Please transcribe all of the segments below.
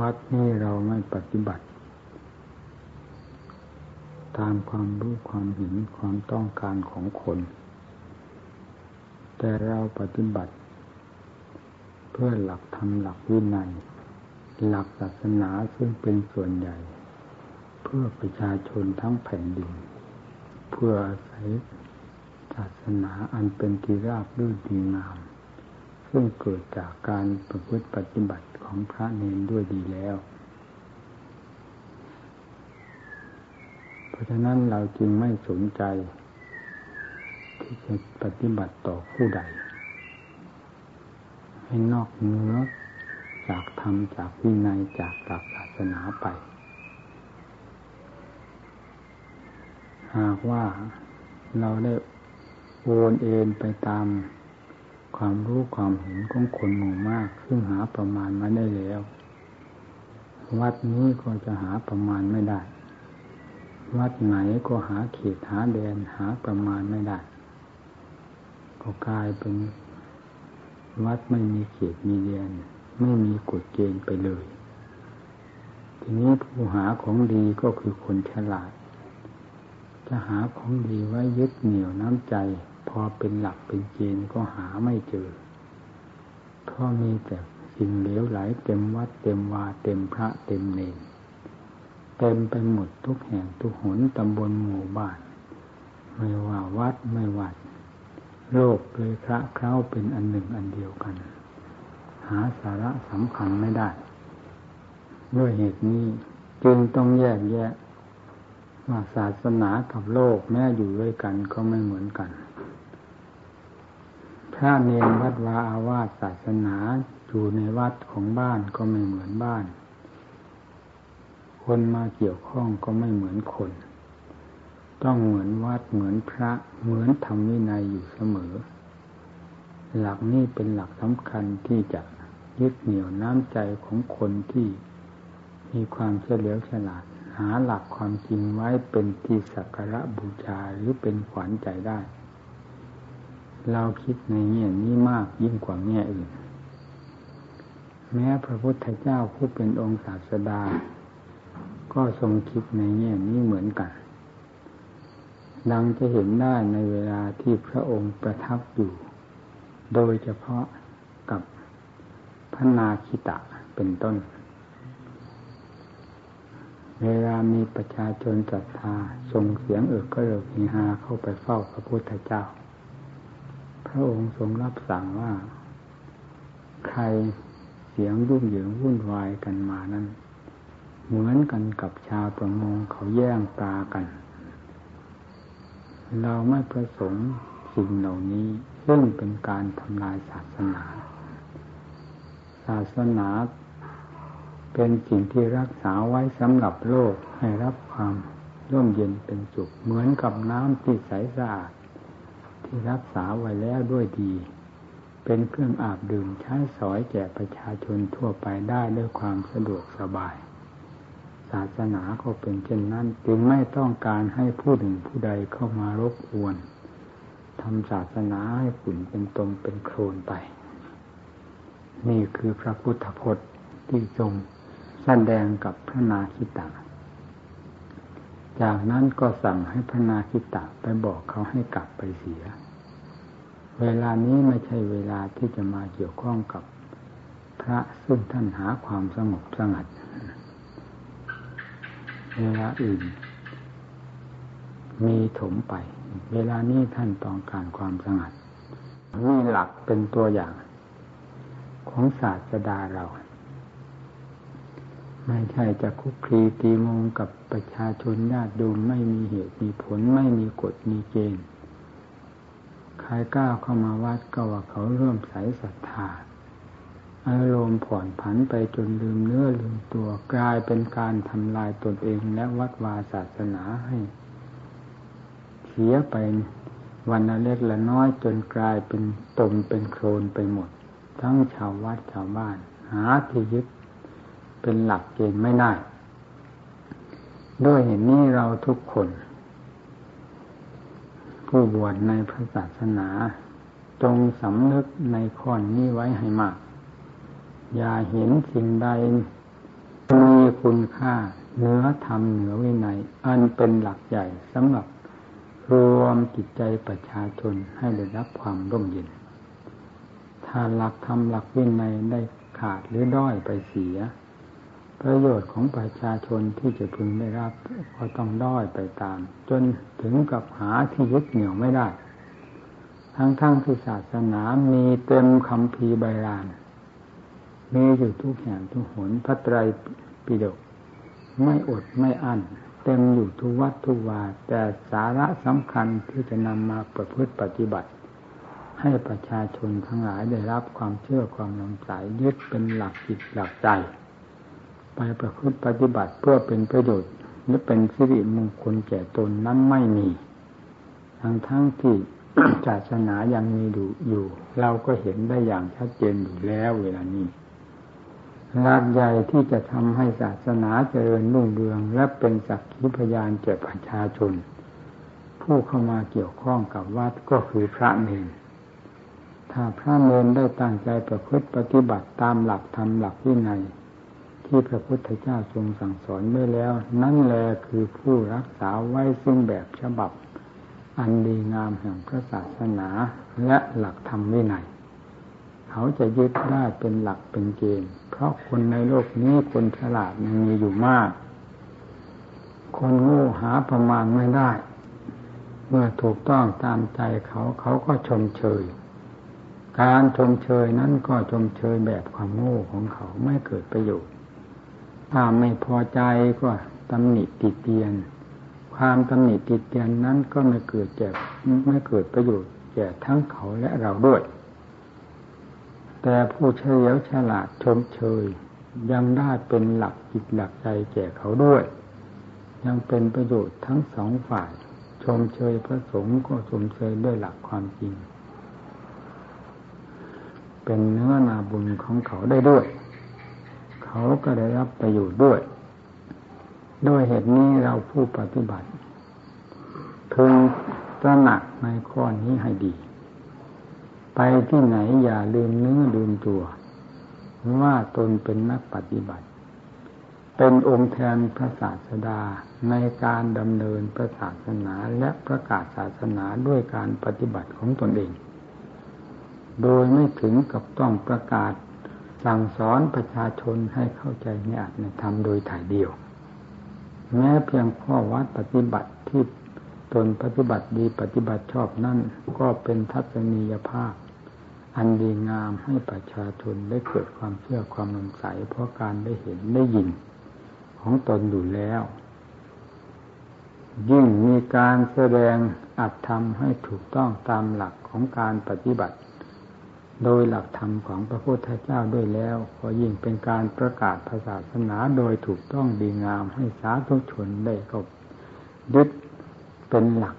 วัดนี้เราไม่ปฏิบัติ ตามความรู้ความเห็นความต้องการของคน แต่เราปฏิบัติ เพื่อหลักธรรมหลักวินัยหลักศาสนาซึ่งเป็นส่วนใหญ่ เพื่อประชาชนทั้งแผ่นดิน เพื่ออาศัยศาสนาอันเป็นที่ราบรื่นดีงาม ซึ่งเกิดจากการประพฤติปฏิบัติของพระเนนด้วยดีแล้ว เพราะฉะนั้นเราจึงไม่สนใจ ที่จะปฏิบัติต่อผู้ใด ให้นอกเนื้อจากธรรมจากวินัยจากหลักศาสนาไป หากว่าเราได้โอนเอ็นไปตาม ความรู้ความเห็นของคนหมู่มาก ซึ่งหาประมาณมาได้แล้ว วัดนี้ก็จะหาประมาณไม่ได้ วัดไหนก็หาเขตหาแดนหาประมาณไม่ได้ ก็กลายเป็นวัดไม่มีเขตมีแดนไม่มีกฎเกณฑ์ไปเลย ทีนี้ผู้หาของดีก็คือคนฉลาด จะหาของดีไว้ยึดเหนี่ยวน้ำใจ พอเป็นหลักเป็นเกณฑ์ก็หาไม่เจอ เพราะมีแต่สิ่งเหลวไหลเต็มวัดเต็มวาเต็มพระเต็มเนรเต็มไปหมดทุกแห่งทุกหนตำบลหมู่บ้าน ไม่ว่าวัดไม่วัด โลกเลยพระเข้าเป็นอันหนึ่งอันเดียวกัน หาสาระสำคัญไม่ได้ ด้วยเหตุนี้จึงต้องแยกแยะว่าศาสนากับโลกแม้อยู่ด้วยกันก็ไม่เหมือนกัน พระเนรวัดวาอาวาสศาสนาอยู่ในวัดของบ้านก็ไม่เหมือนบ้าน คนมาเกี่ยวข้องก็ไม่เหมือนคน ต้องเหมือนวัดเหมือนพระเหมือนธรรมวินัยอยู่เสมอ หลักนี้เป็นหลักสำคัญที่จะยึดเหนี่ยวน้ำใจของคนที่มีความเฉลียวฉลาด หาหลักความจริงไว้เป็นที่สักการะบูชาหรือเป็นขวัญใจได้ เราคิดในแง่นี้มากยิ่งกว่าแง่อื่น แม้พระพุทธเจ้าผู้เป็นองค์ศาสดา ก็ทรงคิดในแง่นี้เหมือนกัน ดังจะเห็นได้ในเวลาที่พระองค์ประทับอยู่ โดยเฉพาะกับพระนาคิตะเป็นต้น เวลามีประชาชนศรัทธาส่งเสียงเอิกก็เอิกมีฮาเข้าไปเฝ้าพระพุทธเจ้า พระองค์ทรงรับสั่งว่า ใครเสียงรุ่งเหยิงวุ่นวายกันมานั้น เหมือนกันกับชาวประมงเขาแย่งปลากัน เราไม่ประสงค์สิ่งเหล่านี้ซึ่งเป็นการทำลายศาสนา ศาสนาเป็นสิ่งที่รักษาไว้สำหรับโลกให้รับความร่มเย็นเป็นสุขเหมือนกับน้ำที่ใสสะอาด รักษาไว้แล้วด้วยดี เป็นเครื่องอาบดื่มใช้สอยแก่ประชาชนทั่วไปได้ด้วยความสะดวกสบาย ศาสนาก็เป็นเช่นนั้น จึงไม่ต้องการให้ผู้หนึ่งผู้ใดเข้ามารบกวนทำศาสนาให้ฝุ่นเป็นตมเป็นโคลนไป นี่คือพระพุทธพจน์ที่ทรงแสดงกับพระนาคิตาจากนั้นก็สั่งให้พระนาคิตะไปบอกเขาให้กลับไปเสีย เวลานี้ไม่ใช่เวลาที่จะมาเกี่ยวข้องกับพระซึ่งท่านหาความสงบสงัด เวลาอื่น มีถมไป เวลานี้ท่านต้องการความสงัดนี่หลักเป็นตัวอย่าง ของศาสดาเรา ไม่ใช่จะคุกคีตีงงกับประชาชนญาติโยมไม่มีเหตุมีผลไม่มีกฎมีเกณฑ์ ใครก้าวเข้ามาวัดก็ว่าเขาเริ่มใสศรัทธาอารมณ์ผ่อนผันไปจนลืมเนื้อลืมตัวกลายเป็นการทำลายตนเองและวัดวาศาสนาให้เสียไปวันละเล็กละน้อยจนกลายเป็นตมเป็นโคลนไปหมด ทั้งชาววัดชาวบ้าน หาที่ยึดเป็นหลักเกณฑ์ไม่ได้ ด้วยเหตุนี้เราทุกคน ผู้บวชในพระศาสนา จงสำนึกในข้อนี้ไว้ให้มาก อย่าเห็นสิ่งใดมีคุณค่าเนื้อธรรมเหนือวินัย อันเป็นหลักใหญ่สำหรับรวมจิตใจประชาชนให้ได้รับความร่มเย็น ถ้าหลักธรรมหลักวินัยได้ขาดหรือด้อยไปเสีย ประโยชน์ของประชาชนที่จะพึงได้รับก็ต้องด้อยไปตาม จนถึงกับหาที่ยึดเหนี่ยวไม่ได้ ทั้งๆทที่ศาสนามีเต็มคำพีใบลานมีอยู่ทุกแห่งทุกหนพระไตรปิฎกไม่อดไม่อั้นเต็มอยู่ทุกวัดทุกวา แต่สาระสำคัญที่จะนำมาประพฤติปฏิบัติ ให้ประชาชนทั้งหลายได้รับความเชื่อความนำสายยึดเป็นหลักจิตหลักใจ ไปประพฤติปฏิบัติเพื่อเป็นประโยชน์หรือเป็นสิริมงคลแก่ตนนั้นไม่มีทั้งทั้งที่ศาสนายังมีอยู่ เราก็เห็นได้อย่างชัดเจนอยู่แล้วเวลานี้หลักใหญ่ที่จะทำให้ศาสนาเจริญรุ่งเรือง และเป็นสักขีพยานแก่ประชาชน ผู้เข้ามาเกี่ยวข้องกับวัดก็คือพระเนรถ้าพระเนรได้ตั้งใจประพฤติปฏิบัติตามหลักธรรมหลักวินัย ที่พระพุทธเจ้าทรงสั่งสอนไว้แล้ว นั่นแหละคือผู้รักษาไว้ซึ่งแบบฉบับ อันดีงามแห่งพระศาสนาและหลักธรรมวินัยเขาจะยึดได้เป็นหลักเป็นเกณฑ์เพราะคนในโลกนี้คนฉลาดยังมีอยู่มาก คนโง่หาประมาณไม่ได้ เมื่อถูกต้องตามใจเขาเขาก็ชมเชย การชมเชยนั้นก็ชมเชยแบบความโง่ของเขาไม่เกิดประโยชน์ ถ้าไม่พอใจก็ตำหนิติเตียน ความตำหนิติเตียนนั้นก็ไม่เกิดแก่ไม่เกิดประโยชน์แก่ทั้งเขาและเราด้วย แต่ผู้เฉลียวฉลาดชมเชยยังได้เป็นหลักจิตหลักใจแก่เขาด้วย ยังเป็นประโยชน์ทั้งสองฝ่าย ชมเชยพระสงฆ์ก็ชมเชยด้วยหลักความจริง เป็นเนื้อนาบุญของเขาได้ด้วย เขาก็ได้รับประโยชน์ด้วย ด้วยเหตุนี้เราผู้ปฏิบัติพึงตระหนักในข้อนี้ให้ดี ไปที่ไหนอย่าลืมเนื้อลืมตัว ว่าตนเป็นนักปฏิบัติ เป็นองค์แทนพระศาสดาในการดำเนินพระศาสนาและประกาศศาสนาด้วยการปฏิบัติของตนเอง โดยไม่ถึงกับต้องประกาศ สั่งสอนประชาชนให้เข้าใจในอัตในธรรมโดยถ่ายเดียว แม้เพียงข้อวัดปฏิบัติที่ตนปฏิบัติดีปฏิบัติชอบนั่นก็เป็นทัศนียภาพ อันดีงามให้ประชาชนได้เกิดความเชื่อความนำใสเพราะการได้เห็นได้ยิน ของตนอยู่แล้ว ยิ่งมีการแสดงอัตธรรมให้ถูกต้องตามหลักของการปฏิบัติ โดยหลักธรรมของพระพุทธเจ้าด้วยแล้วก็ยิ่งเป็นการประกาศศาสนาโดยถูกต้องดีงามให้สาธุชนได้ก็ยึดเป็นหลัก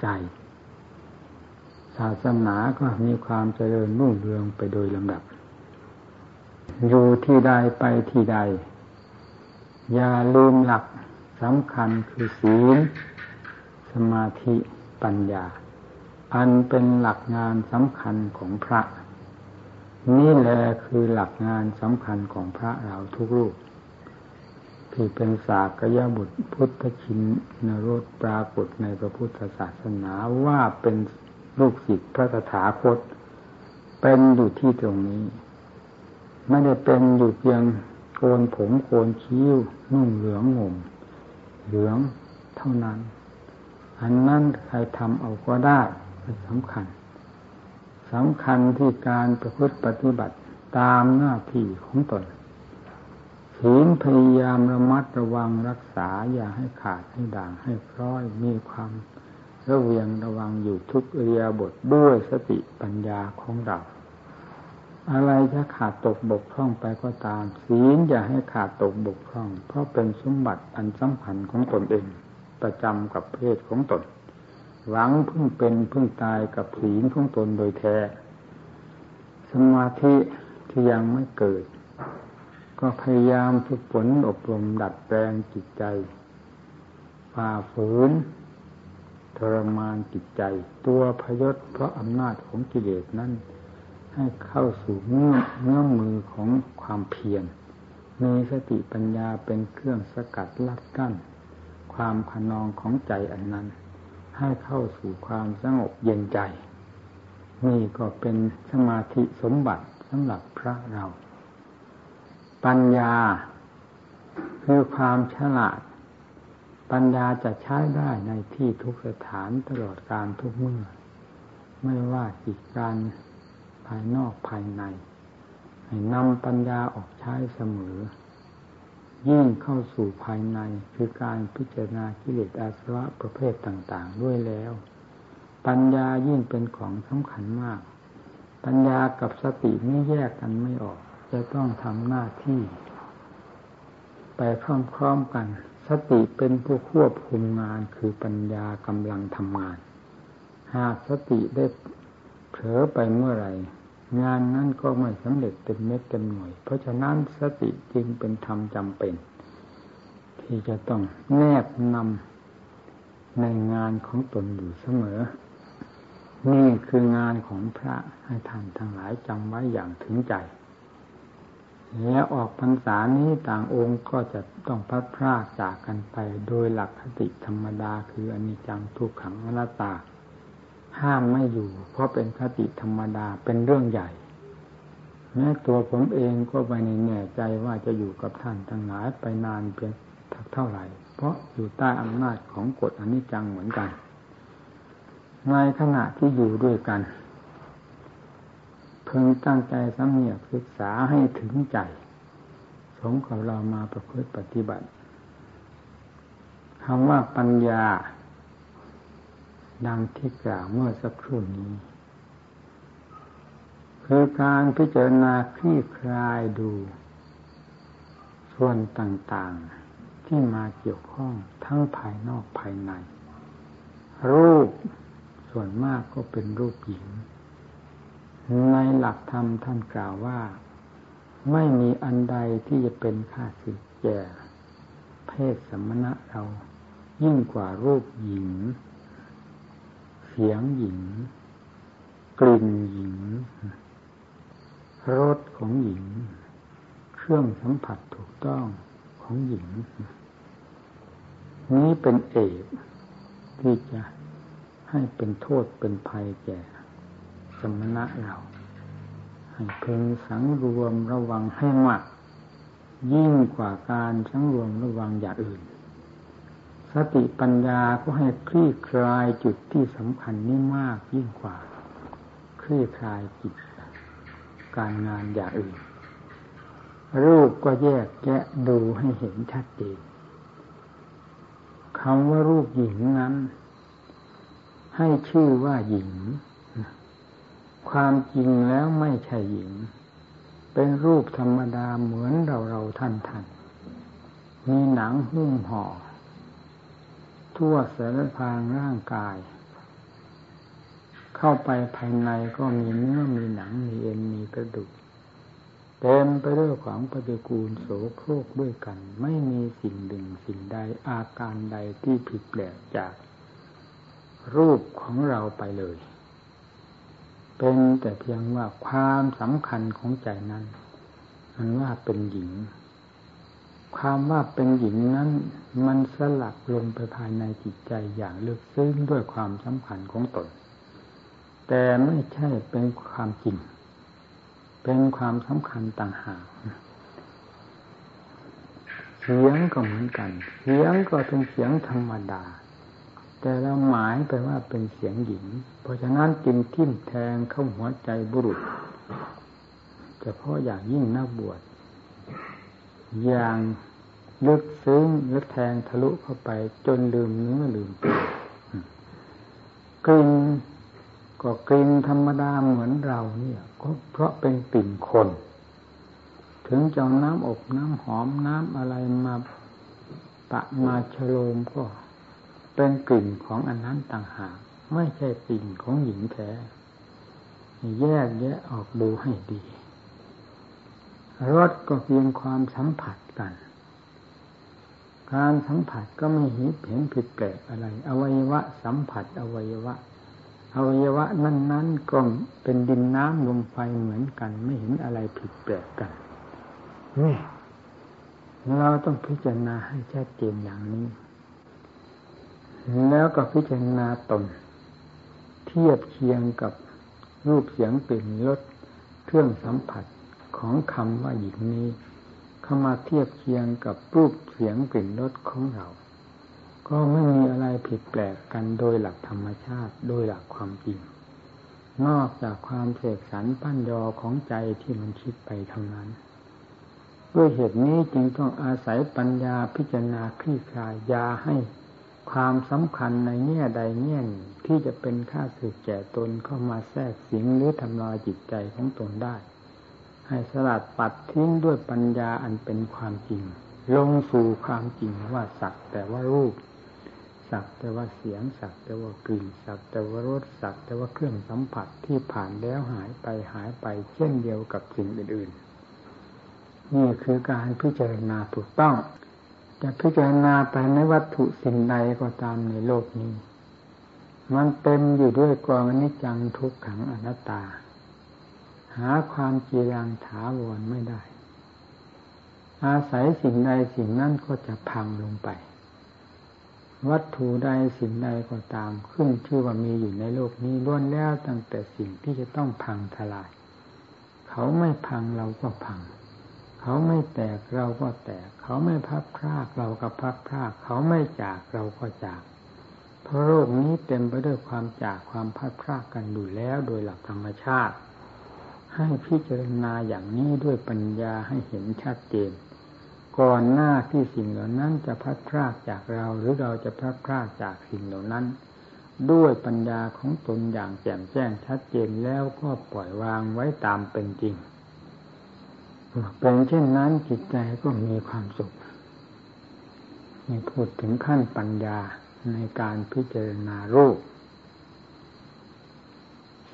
ใจ ศาสนาก็มีความเจริญรุ่งเรืองไปโดยลำดับ อยู่ที่ใดไปที่ใด อย่าลืมหลักสำคัญคือศีล สมาธิปัญญา อันเป็นหลักงานสำคัญของพระ นี่แหละคือหลักงานสำคัญของพระเราทุกรูปที่เป็นสากยบุตรพุทธชินนรสปรากฏในพระพุทธศาสนาว่าเป็นลูกศิษย์พระตถาคต เป็นอยู่ที่ตรงนี้ ไม่ได้เป็นอยู่เพียงโกนผมโกนคิ้วนุ่งเหลืองห่มเหลืองเท่านั้น อันนั้นใครทำเอาก็ได้ สำคัญสำคัญที่การประพฤติปฏิบัติตามหน้าที่ของตนศีลพยายามระมัดระวังรักษาอย่าให้ขาดให้ด่างให้พร้อยมีความระเวียงระวังอยู่ทุกเรียบทด้วยสติปัญญาของเรา อะไรจะขาดตกบกพร่องไปก็ตาม ศีลอย่าให้ขาดตกบกพร่อง เพราะเป็นสมบัติอันสำคัญของตนเอง ประจำกับเพศของตน หวังพึ่งเป็นพึ่งตายกับศีลของตนโดยแท้ สมาธิที่ยังไม่เกิด ก็พยายามฝึกฝนอบรมดัดแปลงจิตใจฝ่าฝืนทรมานจิตใจ ตัวพยศเพราะอำนาจของกิเลสนั้น ให้เข้าสู่เนื้อเนื้อมือของความเพียรมีสติปัญญาเป็นเครื่องสกัดลัดกั้น ความขนองของใจอันนั้น ให้เข้าสู่ความสงบเย็นใจ นี่ก็เป็นสมาธิสมบัติสำหรับพระเรา ปัญญาคือความฉลาด ปัญญาจะใช้ได้ในที่ทุกสถานตลอดการทุกเมื่อ ไม่ว่าจิตการภายนอกภายใน ให้นำปัญญาออกใช้เสมอ ยิ่งเข้าสู่ภายในคือการพิจารณากิเลสอาสวะประเภทต่างๆ ด้วยแล้ว ปัญญายิ่งเป็นของสำคัญมาก ปัญญากับสติไม่แยกกันไม่ออก จะต้องทำหน้าที่ ไปพร้อมๆกัน สติเป็นผู้ควบคุมงานคือปัญญากำลังทำงาน หากสติได้เผลอไปเมื่อไหร่ งานนั้นก็ไม่สำเร็จเต็มเม็ดเต็มหน่วย เพราะฉะนั้นสติจึงเป็นธรรมจำเป็น ที่จะต้องแนบนำในงานของตนอยู่เสมอ นี่คืองานของพระให้ท่านทั้งหลายจำไว้อย่างถึงใจและออกพรรษานี้ต่างองค์ก็จะต้องพัดพรากจากกันไปโดยหลักคติธรรมดาคืออนิจจังทุกขังอนัตตา ห้ามไม่อยู่ เพราะเป็นคติธรรมดาเป็นเรื่องใหญ่ แม้ตัวผมเองก็ไม่แน่ใจว่าจะอยู่กับท่านทั้งหลายไปนานเพียงเท่าไหร่ เพราะอยู่ใต้อำนาจของกฎอนิจจังเหมือนกัน ในขณะที่อยู่ด้วยกันเพิ่งตั้งใจสำเนียกศึกษาให้ถึงใจ สมกับเรามาประพฤติปฏิบัติคำว่าปัญญา ดังที่กล่าวเมื่อสักครู่นี้ คือการพิจารณาคลี่คลายดู ส่วนต่างๆที่มาเกี่ยวข้องทั้งภายนอกภายใน รูปส่วนมากก็เป็นรูปหญิง ในหลักธรรมท่านกล่าวว่า ไม่มีอันใดที่จะเป็นค่าสึกแก่เพศสมณะเรายิ่งกว่ารูปหญิง เสียงหญิง กลิ่นหญิงรสของหญิง เครื่องสัมผัสถูกต้องของหญิง นี้เป็นเอกที่จะให้เป็นโทษเป็นภัยแก่สมณะเรา ให้เพึงสังรวมระวังให้มากยิ่งกว่าการสังรวมระวังอย่างอื่น สติปัญญาก็ให้คลี่คลายจุดที่สำคัญนี้มากยิ่งกว่า คลี่คลายจิตการงานอย่างอื่น รูปก็แยกแยะดูให้เห็นชัดเจนคำว่ารูปหญิงนั้น ให้ชื่อว่าหญิง ความจริงแล้วไม่ใช่หญิง เป็นรูปธรรมดาเหมือนเราเราท่านท่านมีหนังหุ้มห่อ ทั่วสารพางร่างกาย เข้าไปภายในก็มีเนื้อมีหนังมีเอ็นมีกระดูกเต็มไปด้วยของปฏิกูลโสโครกด้วยกัน ไม่มีสิ่งหนึ่งสิ่งใดอาการใดที่ผิดแปลกจาก รูปของเราไปเลย เป็นแต่เพียงว่าความสำคัญของใจนั้น มันว่าเป็นหญิง ความว่าเป็นหญิงนั้น มันสลักลงไปภายในจิตใจอย่างลึกซึ้งด้วยความสำคัญของตน แต่ไม่ใช่เป็นความจริง เป็นความสำคัญต่างหากเสียงก็เหมือนกัน เสียงก็เป็นเสียงธรรมดา แต่เราหมายไปว่าเป็นเสียงหญิง เพราะฉะนั้นจึงทิ่มแทงเข้าหัวใจบุรุษเฉพาะอย่างยิ่งนักบวช อย่างลึกซึ้งและแทงทะลุเข้าไป จนลืมเนื้อลืมตัวกลิ่นก็กลิ่นธรรมดาเหมือนเราเนี่ยก็เพราะเป็นกลิ่นคน ถึงจะน้ำอบน้ำหอมน้ำอะไรมาปะมาชโลมก็ เป็นกลิ่นของอันนั้นต่างหาก ไม่ใช่กลิ่นของหญิงแท้แยกแยะออกดูให้ดี รสก็เพียงความสัมผัสกัน การสัมผัสก็ไม่เห็นเห็นผิดแปลกอะไร อวัยวะ สัมผัส อวัยวะ อวัยวะนั้น ๆ ก็เป็นดินน้ำลมไฟเหมือนกัน ไม่เห็นอะไรผิดแปลกกันนี่เราต้องพิจารณาให้ชัดเจนอย่างนี้ แล้วก็พิจารณาตนเทียบเคียงกับรูปเสียงกลิ่นรสเครื่องสัมผัส ของคำว่าหญิงนี้ เข้ามาเทียบเคียงกับรูปเสียงกลิ่นรสของเรา ก็ไม่มีอะไรผิดแปลกกันโดยหลักธรรมชาติโดยหลักความจริง นอกจากความเสกสรรปั้นยอของใจที่มันคิดไปเท่านั้นด้วยเหตุนี้จึงต้องอาศัยปัญญาพิจารณาคลี่คลายยาให้ความสำคัญในแง่ใดแง่หนึ่งที่จะเป็นค่าสึกแก่ตนเข้ามาแทรกสิงหรือทำลายจิตใจของตนได้ ให้สลัดปัดทิ้งด้วยปัญญาอันเป็นความจริง ลงสู่ความจริงว่าสักแต่ว่ารูป สักแต่ว่าเสียง สักแต่ว่ากลิ่น สักแต่ว่ารส สักแต่ว่าเครื่องสัมผัสที่ผ่านแล้วหายไปหายไปเช่นเดียวกับสิ่งอื่นๆ นี่คือการพิจารณาถูกต้องจะพิจารณาไปในวัตถุสิ่งใดก็ตามในโลกนี้ มันเต็มอยู่ด้วยกองอนิจจังทุกขังอนัตตา หาความจีรังถาวรไม่ได้ อาศัยสิ่งใดสิ่งนั้นก็จะพังลงไป วัตถุใดสิ่งใดก็ตามขึ้นชื่อว่ามีอยู่ในโลกนี้ล้วนแล้วตั้งแต่สิ่งที่จะต้องพังทลาย เขาไม่พังเราก็พัง เขาไม่แตกเราก็แตก เขาไม่พับพรากเราก็พับพราก เขาไม่จากเราก็จากเพราะโลกนี้เต็มไปด้วยความจากความพัดพรากกันอยู่แล้วโดยหลักธรรมชาติ ให้พิจารณาอย่างนี้ด้วยปัญญาให้เห็นชัดเจน ก่อนหน้าที่สิ่งเหล่านั้นจะพัดพรากจากเราหรือเราจะพัดพรากจากสิ่งเหล่านั้น ด้วยปัญญาของตนอย่างแจ่มแจ้งชัดเจนแล้วก็ปล่อยวางไว้ตามเป็นจริงเป็นเช่นนั้นจิตใจก็มีความสุขมีพูดถึงขั้นปัญญาในการพิจารณารูป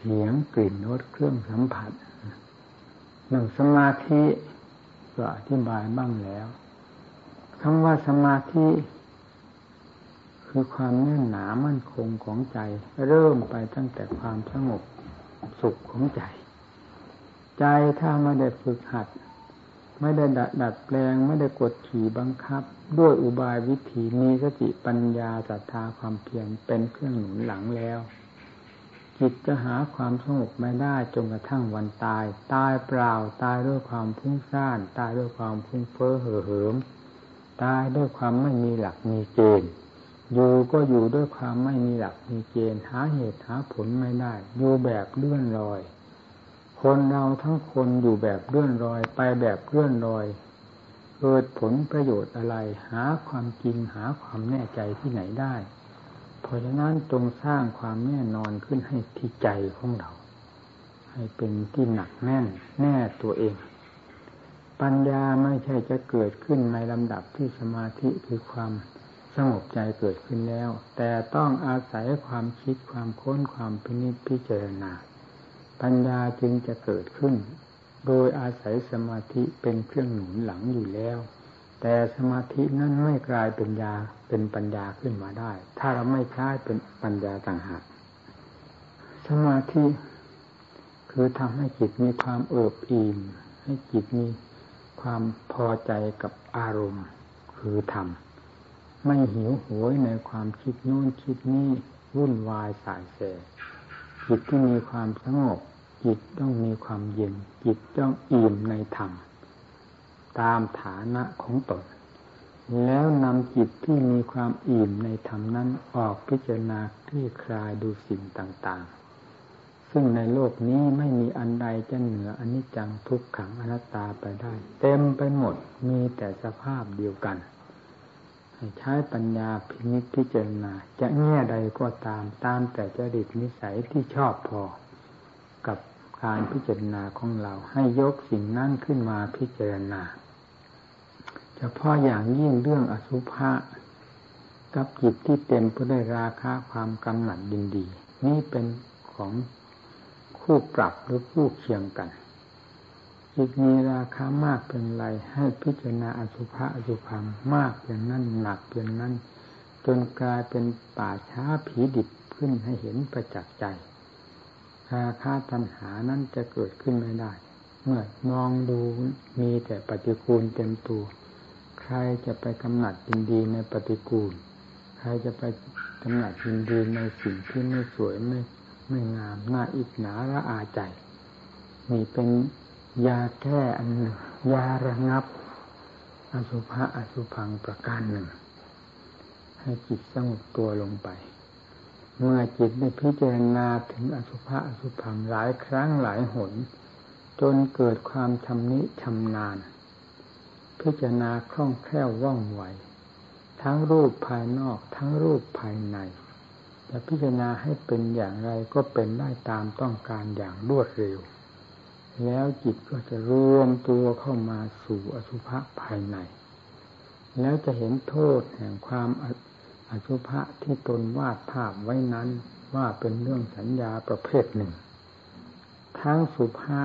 เสียงกลิ่นรสเครื่องสัมผัสหนึ่งสมาธิก็อธิบายบ้างแล้วคำว่าสมาธิ คือความแน่นหนามั่นคงของใจ เริ่มไปตั้งแต่ความสงบสุขของใจ ใจถ้าไม่ได้ฝึกหัด ไม่ได้ดัดดัดแปลง ไม่ได้กดขี่บังคับ ด้วยอุบายวิธีมีสติปัญญาศรัทธาความเพียรเป็นเครื่องหนุนหลังแล้ว จิตจะหาความสงบไม่ได้จนกระทั่งวันตาย ตายเปล่าตายด้วยความพุ่งซ่าน ตายด้วยความพุ่งเฟ้อเห่อเหิมตายด้วยความไม่มีหลักมีเกณฑ์อยู่ก็อยู่ด้วยความไม่มีหลักมีเกณฑ์หาเหตุหาผลไม่ได้ อยู่แบบเลื่อนลอย คนเราทั้งคนอยู่แบบเลื่อนรอย ไปแบบเลื่อนรอยเกิดผลประโยชน์อะไร หาความจริงหาความแน่ใจที่ไหนได้ ราะฉะนั้นจงสร้างความแน่นอนขึ้นให้ที่ใจของเรา ให้เป็นที่หนักแน่นแน่ตัวเอง ปัญญาไม่ใช่จะเกิดขึ้นในลำดับที่สมาธิคือความสงบใจเกิดขึ้นแล้ว แต่ต้องอาศัยความคิดความค้นความพินิจพิจารณา ปัญญาจึงจะเกิดขึ้น โดยอาศัยสมาธิเป็นเครื่องหนุนหลังอยู่แล้ว แต่สมาธินั้นไม่กลายเป็นญาเป็นปัญญาขึ้นมาได้ ถ้าเราไม่ใช้เป็นปัญญาต่างหากสมาธิคือทำให้จิตมีความเอิบอิ่มให้จิตมีความพอใจกับอารมณ์ คือธรรมไม่หิวโหยในความคิดโน้นคิดนี้วุ่นวายสายแสจิตที่มีความสงบจิตต้องมีความเย็น จิตต้องอิ่มในธรรม ตามฐานะของตน แล้วนำจิตที่มีความอิ่มในธรรมนั้นออกพิจารณาคลี่คลายดูสิ่งต่างๆ ซึ่งในโลกนี้ไม่มีอันใดจะเหนืออนิจจังทุกขังอนัตตาไปได้ เต็มไปหมดมีแต่สภาพเดียวกันให้ใช้ปัญญาพินิจพิจารณาจะแง่ใดก็ตามตามแต่จริตนิสัยที่ชอบพอ กับ การพิจารณาของเราให้ยกสิ่งนั้นขึ้นมาพิจารณาเฉพาะอย่างยิ่งเรื่องอสุภะกับจิตที่เต็มไปด้วยราคะความกำหนัดยินดี นี่เป็นของคู่ปรับหรือคู่เคียงกัน จิตมีราคามากเป็นไรให้พิจารณาอสุภะอสุพังมากเพียงนั้นหนักเพียงนั้น จนกลายเป็นป่าช้าผีดิบขึ้นให้เห็นประจักษ์ใจ ราคาตัณหานั้นจะเกิดขึ้นไม่ได้ เมื่อมองดูมีแต่ปฏิคูลเต็มตัว ใครจะไปกำหนัดยินดีในปฏิกูล ใครจะไปกำหนัดยินดีในสิ่งที่ไม่สวยไม่ไม่งามน่าอิจฉาระอาใจนี่เป็นยาแก้อันหนึ่งยาระงับ อสุภะอสุพังประการหนึ่ง ให้จิตสงบตัวลงไป เมื่อจิตได้พิจารณาถึงอสุภะอสุพังหลายครั้งหลายหน จนเกิดความชำนิชำนาญ พิจารณาคล่องแคล่วว่องไวทั้งรูปภายนอกทั้งรูปภายในจะพิจารณาให้เป็นอย่างไรก็เป็นได้ตามต้องการอย่างรวดเร็ว แล้วจิตก็จะรวมตัวเข้ามาสู่อสุภะภายใน แล้วจะเห็นโทษแห่งความ อสุภะที่ตนวาดภาพไว้นั้นว่าเป็นเรื่องสัญญาประเภทหนึ่ง ทั้งสุภะ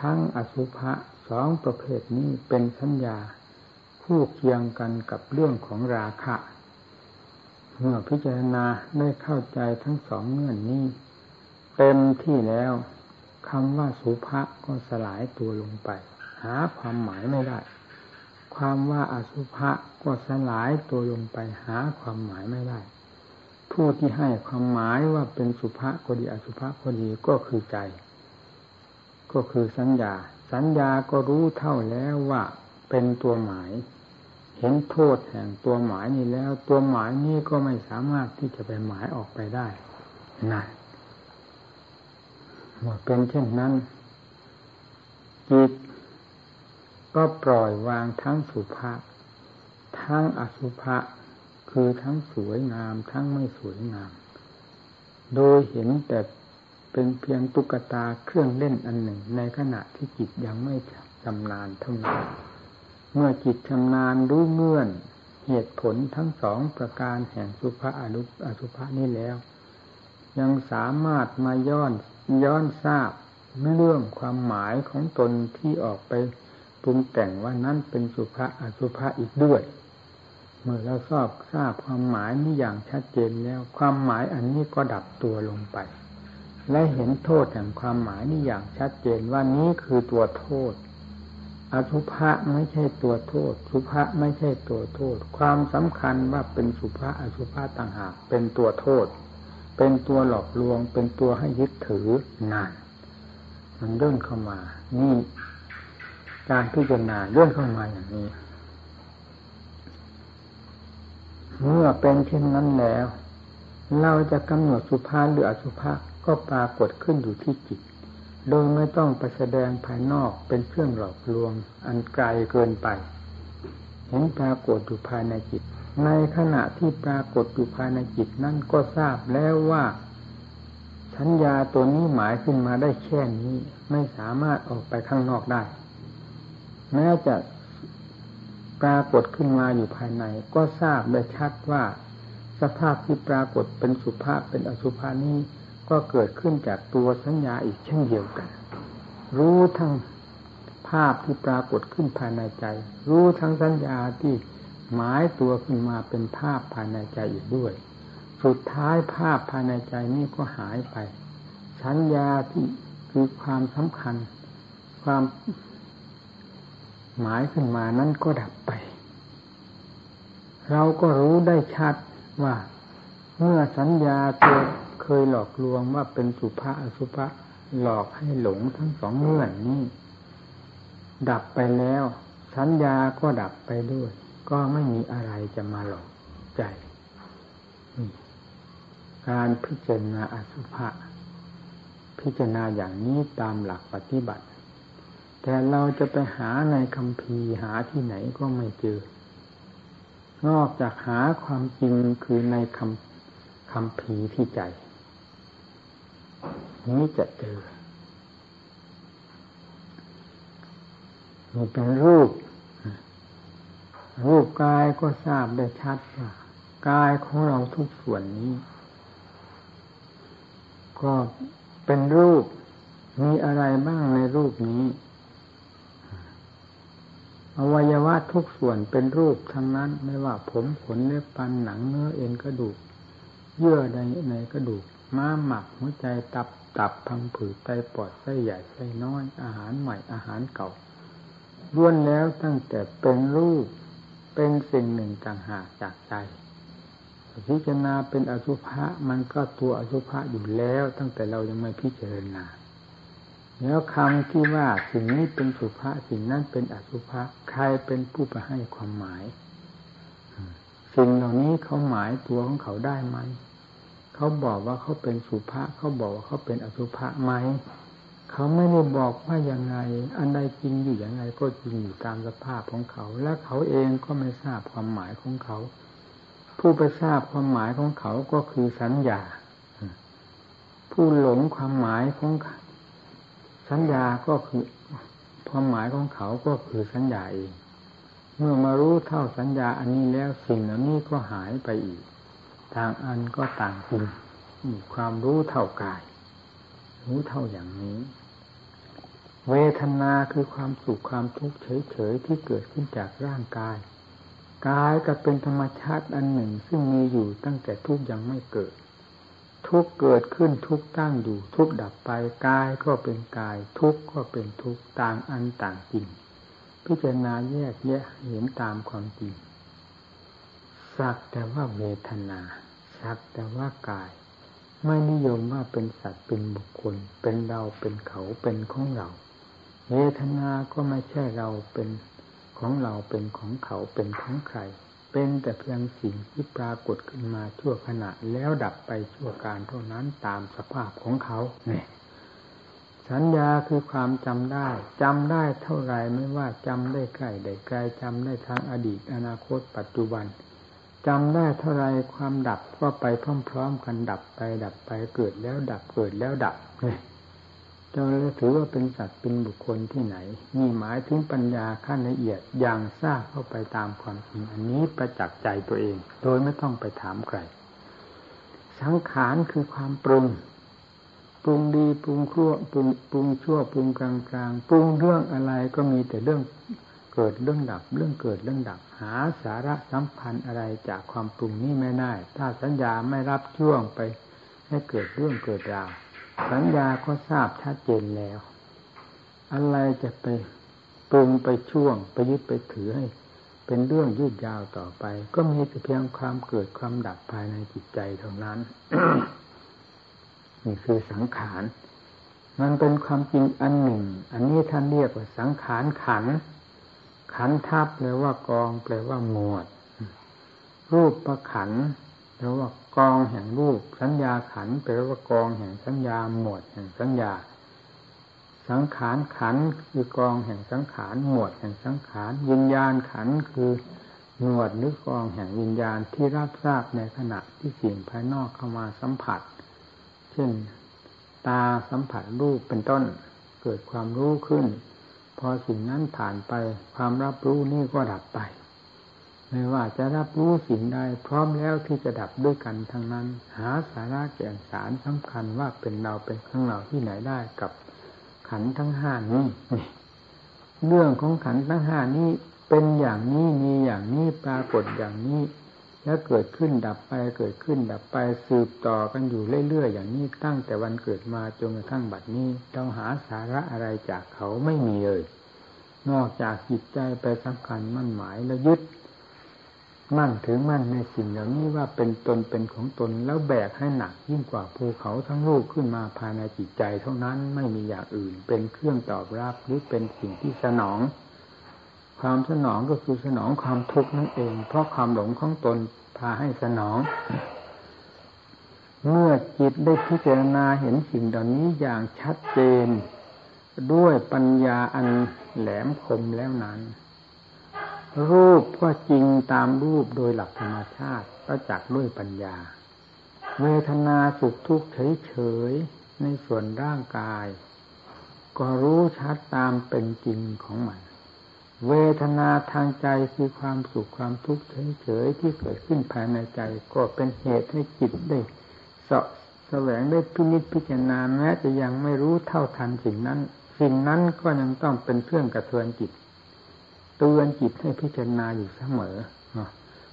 ทั้งอสุภะสองประเภทนี้เป็นสัญญาคู่เคียงกันกับเรื่องของราคะเมื่อพิจารณาได้เข้าใจทั้งสองเงื่อนนี้ เต็มที่แล้วคำว่าสุภะก็สลายตัวลงไป หาความหมายไม่ได้ ความว่าอสุภะก็สลายตัวลงไปหาความหมายไม่ได้ ผู้ที่ให้ความหมายว่าเป็นสุภะก็ดีอสุภะก็ดีก็คือใจ ก็คือสัญญา สัญญาก็รู้เท่าแล้วว่าเป็นตัวหมาย เห็นโทษแห่งตัวหมายนี้แล้ว ตัวหมายนี้ก็ไม่สามารถที่จะไปหมายออกไปได้นั่นเมื่อเป็นเช่นนั้นจิต ก็ปล่อยวางทั้งสุภาพทั้งอสุภะคือทั้งสวยงาม ทั้งไม่สวยงาม โดยเห็นแต่เป็นเพียงตุ๊กตาเครื่องเล่นอันหนึ่ง ในขณะที่จิตยังไม่ชำนาญเท่านั้นเมื่อจิตชำนาญรู้เงื่อน เหตุผลทั้งสองประการแห่งสุภาอนุอสุภานี้แล้ว ยังสามารถมาย้อนย้อนทราบเรื่องความหมายของตนที่ออกไป ปรุงแต่งว่านั้นเป็นสุภาอสุภาอีกด้วย เมื่อเราทราบทราบความหมายนี้อย่างชัดเจนแล้ว ความหมายอันนี้ก็ดับตัวลงไป และเห็นโทษแห่งความหมายนี้อย่างชัดเจนว่านี้คือตัวโทษอสุภะไม่ใช่ตัวโทษ สุภะไม่ใช่ตัวโทษ ความสำคัญว่าเป็นสุภะอสุภะต่างหากเป็นตัวโทษ เป็นตัวหลอกลวง เป็นตัวให้ยึดถือนานมันเดินเข้ามา นี่ การพิจารณาเดินเข้ามาอย่างนี้ เมื่อเป็นเช่นนั้นแล้ว เราจะกำหนดสุภาหรืออสุภาก็ปรากฏขึ้นอยู่ที่จิต โดยไม่ต้องไปแสดงภายนอกเป็นเครื่องหลอกลวงอันไกลเกินไป เห็นปรากฏอยู่ภายในจิต ในขณะที่ปรากฏอยู่ภายในจิตนั่นก็ทราบแล้วว่าสัญญาตัวนี้หมายขึ้นมาได้แค่นี้ ไม่สามารถออกไปข้างนอกได้ แม้จะปรากฏขึ้นมาอยู่ภายใน ก็ทราบได้ชัดว่า สภาพที่ปรากฏเป็นสุภาพเป็นอสุภานี้ก็เกิดขึ้นจากตัวสัญญาอีกเช่นเดียวกัน รู้ทั้งภาพที่ปรากฏขึ้นภายในใจ รู้ทั้งสัญญาที่หมายตัวขึ้นมาเป็นภาพภายในใจอีกด้วย สุดท้ายภาพภายในใจนี่ก็หายไป สัญญาที่คือความสำคัญ ความ หมายขึ้นมานั้นก็ดับไป เราก็รู้ได้ชัดว่า เมื่อสัญญาตัวเคยหลอกลวงว่าเป็นสุภาอสุภะหลอกให้หลงทั้งสองเงื่อนนี้ ดับไปแล้ว สัญญาก็ดับไปด้วย ก็ไม่มีอะไรจะมาหลอกใจ การพิจารณาอสุภะพิจารณาอย่างนี้ตามหลักปฏิบัติ แต่เราจะไปหาในคำพีหาที่ไหนก็ไม่เจอ นอกจากหาความจริงคือในคำคำพีที่ใจ นี้จะเจอมันเป็นรูป รูปกายก็ทราบได้ชัดว่ากายของเราทุกส่วนนี้ ก็เป็นรูปมีอะไรบ้างในรูปนี้ อวัยวะทุกส่วนเป็นรูปทั้งนั้น ไม่ว่าผมขนเล็บปันหนังเนื้อเอ็นกระดูก เยื่อในในกระดูก ม้าหมักหัวใจตับตับพังผืดไตปอดไส้ใหญ่ไส้น้อย อาหารใหม่อาหารเก่าล้วนแล้วตั้งแต่เป็นรูปเป็นสิ่งหนึ่งต่างหากจากใจพิจารณาเป็นอสุภะมันก็ตัวอสุภะอยู่แล้ว ตั้งแต่เรายังไม่พิจารณาแล้วคำที่ว่าสิ่งนี้เป็นสุภะสิ่งนั้นเป็นอสุภะ รเป็นผู้ไปให้ความหมาย สิ่งเหล่านี้เขาหมายตัวของเขาได้ไหม เขาบอกว่าเขาเป็นสุภาษเขาบอกว่าเขาเป็นอสุภะไหม เขาไม่ได้บอกว่าอย่างไง อันใดจริงอยู่อย่างไรก็จริงอยู่ตามสภาพของเขา และเขาเองก็ไม่ทราบความหมายของเขา ผู้ไปทราบความหมายของเขาก็คือสัญญา ผู้หลงความหมายของสัญญาก็คือ ความหมายของเขาก็คือสัญญาเอง เมื่อมารู้เท่าสัญญาอันนี้แล้วสิ่งเหล่านี้ก็หายไปอีก ต่างอันก็ต่างจริงมีความรู้เท่ากาย รู้เท่าอย่างนี้ เวทนาคือความสุขความทุกข์เฉยๆที่เกิดขึ้นจากร่างกาย กายก็เป็นธรรมชาติอันหนึ่งซึ่งมีอยู่ตั้งแต่ทุกยังไม่เกิด ทุกเกิดขึ้นทุกตั้งอยู่ทุกดับไปกายก็เป็นกาย ทุกก็เป็นทุกต่างอันต่างจริง พิจารณาแยกแยะเห็นตามความจริงสักแต่ว่าเวทนาสักแต่ว่ากาย ไม่นิยมว่าเป็นสัตว์เป็นบุคคล เป็นเราเป็นเขาเป็นของเราเวทนาก็ไม่ใช่เราเป็นของเราเป็นของเขาเป็นของใคร เป็นแต่เพียงสิ่งที่ปรากฏขึ้นมาชั่วขณะแล้วดับไปชั่วการเท่านั้นตามสภาพของเขาเนี่ยสัญญาคือความจำได้จำได้เท่าไรไม่ว่าจำได้ใกล้ได้ไกลจำได้ทางอดีตอนาคต ปัจจุบันจำได้เท่าไรความดับก็ไปพร้อม ๆ กันดับไปดับไปเกิดแล้วดับเกิดแล้วดับเลย จะถือว่าเป็นสัตว์เป็นบุคคลที่ไหนนี่หมายถึงปัญญาขั้นละเอียดอย่างทราบเข้าไปตามความจริงอันนี้ประจักษ์ใจตัวเอง โดยไม่ต้องไปถามใคร สังขารคือความปรุง ปรุงดีปรุงชั่วปรุงปรุงชั่วปรุงกลางกลางปรุงเรื่องอะไรก็มีแต่เรื่องเกิดเรื่องดับเรื่องเกิดเรื่องดับ หาสาระสัมพันธ์อะไรจากความปรุงนี้ไม่ได้ ถ้าสัญญาไม่รับช่วงไปให้เกิดเรื่องเกิดราว สัญญาก็ทราบชัดเจนแล้ว อะไรจะไปปรุงไปช่วงไปยึดไปถือให้ เป็นเรื่องยืดยาวต่อไป ก็มีแต่เพียงความเกิดความดับภายในจิตใจเท่านั้นนี่คือสังขาร มันเป็นความจริงอันหนึ่ง อันนี้ท่านเรียกว่าสังขารขัน ขันทับแปลว่ากองแปลว่าหมวด รูปประขัน แปลว่ากองแห่งรูปสัญญาขันแปลว่ากองแห่งสัญญาหมวดแห่งสัญญา สังขารขันคือกองแห่งสังขารหมวดแห่งสังขารวิญญาณขันคือหมวดหรือกองแห่งวิญญาณที่รับทราบในขณะที่สิ่งภายนอกเข้ามาสัมผัส เช่น ตาสัมผัสรูปเป็นต้นเกิดความรู้ขึ้น พอสิ่งนั้นผ่านไปความรับรู้นี่ก็ดับไป ไม่ว่าจะรับรู้สิ่งใดพร้อมแล้วที่จะดับด้วยกันทั้งนั้น หาสาระแก่นสารสำคัญว่าเป็นเราเป็นข้างเราที่ไหนได้กับขันทั้งห้านี้ เรื่องของขันทั้งห้านี้เป็นอย่างนี้มีอย่างนี้ปรากฏอย่างนี้ แล้วเกิดขึ้นดับไปเกิดขึ้นดับไปสืบต่อกันอยู่เรื่อยๆอย่างนี้ตั้งแต่วันเกิดมาจนกระทั่งบัดนี้เราหาสาระอะไรจากเขาไม่มีเลย นอกจากจิตใจไปสำคัญมั่นหมายแล้วยึด มั่นถึงมั่นในสิ่งเหล่านี้ว่าเป็นตนเป็นของตนแล้วแบกให้หนักยิ่งกว่าภูเขาทั้งลูกขึ้นมาภายในจิตใจ เท่านั้นไม่มีอย่างอื่น เป็นเครื่องตอบรับหรือเป็นสิ่งที่สนอง ความสนองก็คือสนองความทุกข์นั่นเอง เพราะความหลงของตนพาให้สนอง เมื่อจิตได้พิจารณาเห็นสิ่งเหล่านี้อย่างชัดเจน ด้วยปัญญาอันแหลมคมแล้วนั้น รูปก็จริงตามรูปโดยหลักธรรมชาติก็จักด้วยปัญญา เวทนาสุขทุกข์เฉยๆในส่วนร่างกาย ก็รู้ชัดตามเป็นจริงของมัน เวทนาทางใจคือความสุขความทุกข์เฉยๆที่เกิดขึ้นภายในใจ ก็เป็นเหตุให้จิตได้สะแสวงได้พินิจพิจารณาแม้จะยังไม่รู้เท่าทันสิ่งนั้น สิ่งนั้นก็ยังต้องเป็นเครื่องกระเทือนจิต เตือนจิตให้พิจารณาอยู่เสมอ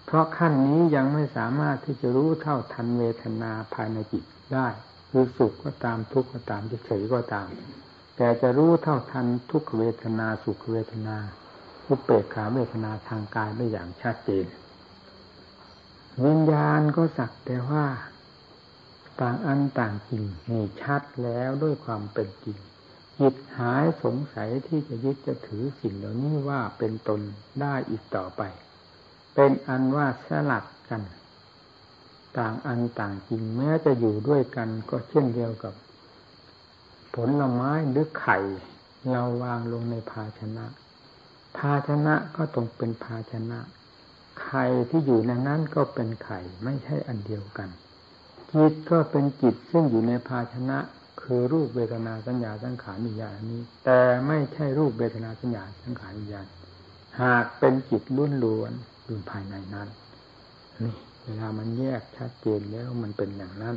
เพราะขั้นนี้ยังไม่สามารถที่จะรู้เท่าทันเวทนาภายในจิตได้คือสุขก็ตามทุกข์ก็ตามเฉยก็ตาม แต่จะรู้เท่าทันทุกขเวทนาสุขเวทนาอุเปกขาเวทนาทางกายได้อย่างชัดเจนวิญญาณก็สักแต่ว่า ต่างอันต่างจริงนี่ชัดแล้วด้วยความเป็นจริง จิตหายสงสัยที่จะยึดจะถือสิ่งเหล่านี้ว่าเป็นตนได้อีกต่อไป เป็นอันว่าสลัดกัน ต่างอันต่างจริงแม้จะอยู่ด้วยกันก็เช่นเดียวกับ ผลไม้หรือไข่ เราวางลงในภาชนะ ภาชนะก็ต้องเป็นภาชนะ ไข่ที่อยู่ในนั้นก็เป็นไข่ไม่ใช่อันเดียวกันจิตก็เป็นจิตซึ่งอยู่ในภาชนะ คือรูปเวทนาสัญญาสังขารวิญญาณนี้ แต่ไม่ใช่รูปเวทนาสัญญาสังขารวิญญาณหากเป็นจิตล้วนล้วนอยู่ภายในนั้นนี่เวลามันแยกชัดเจนแล้วมันเป็นอย่างนั้น